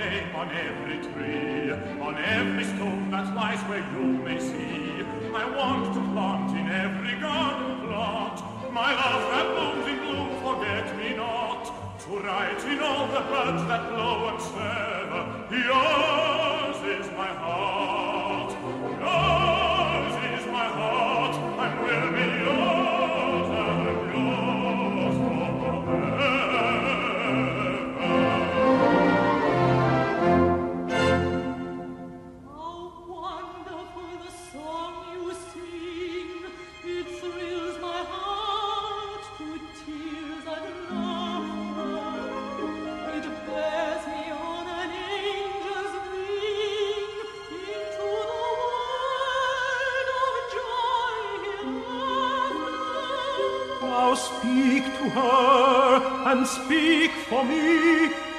name on every tree, on every stone that lies where you may see. I want to plant in every garden plot my love that blooms in bloom, forget me not. To write in all the birds that blow and swear, yours is my heart, Speak to her and speak for me.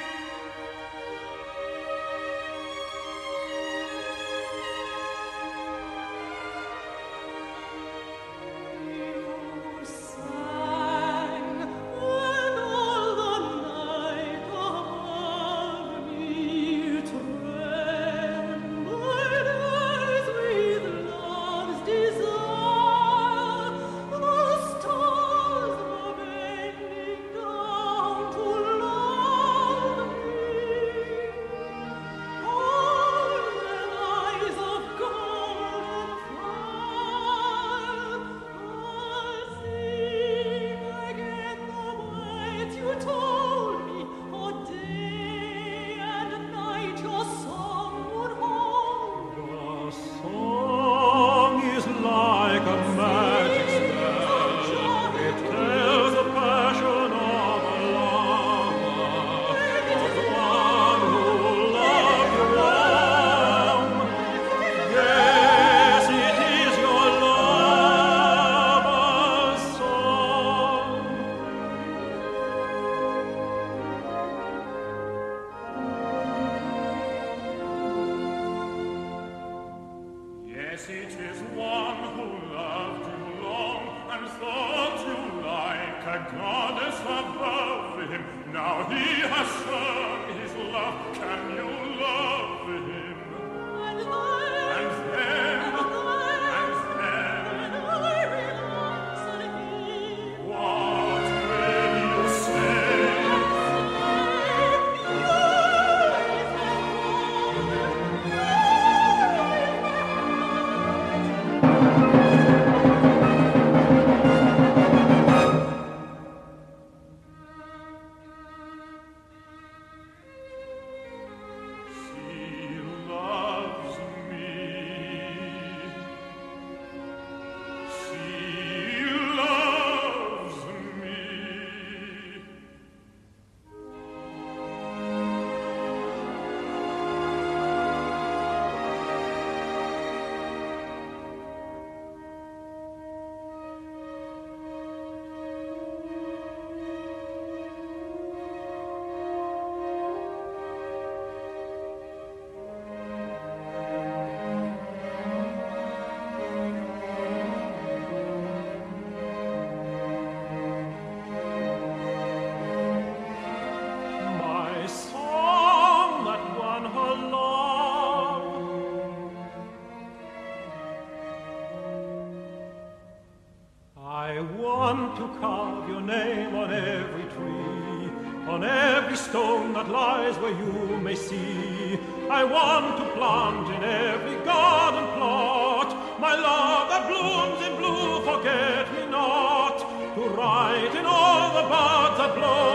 It is one who loved you long and thought you like a goddess above him. Now he has shown his love. Can you love him? To carve your name on every tree, on every stone that lies where you may see. I want to plant in every garden plot my love that blooms in blue, forget me not. To write in all the buds that blow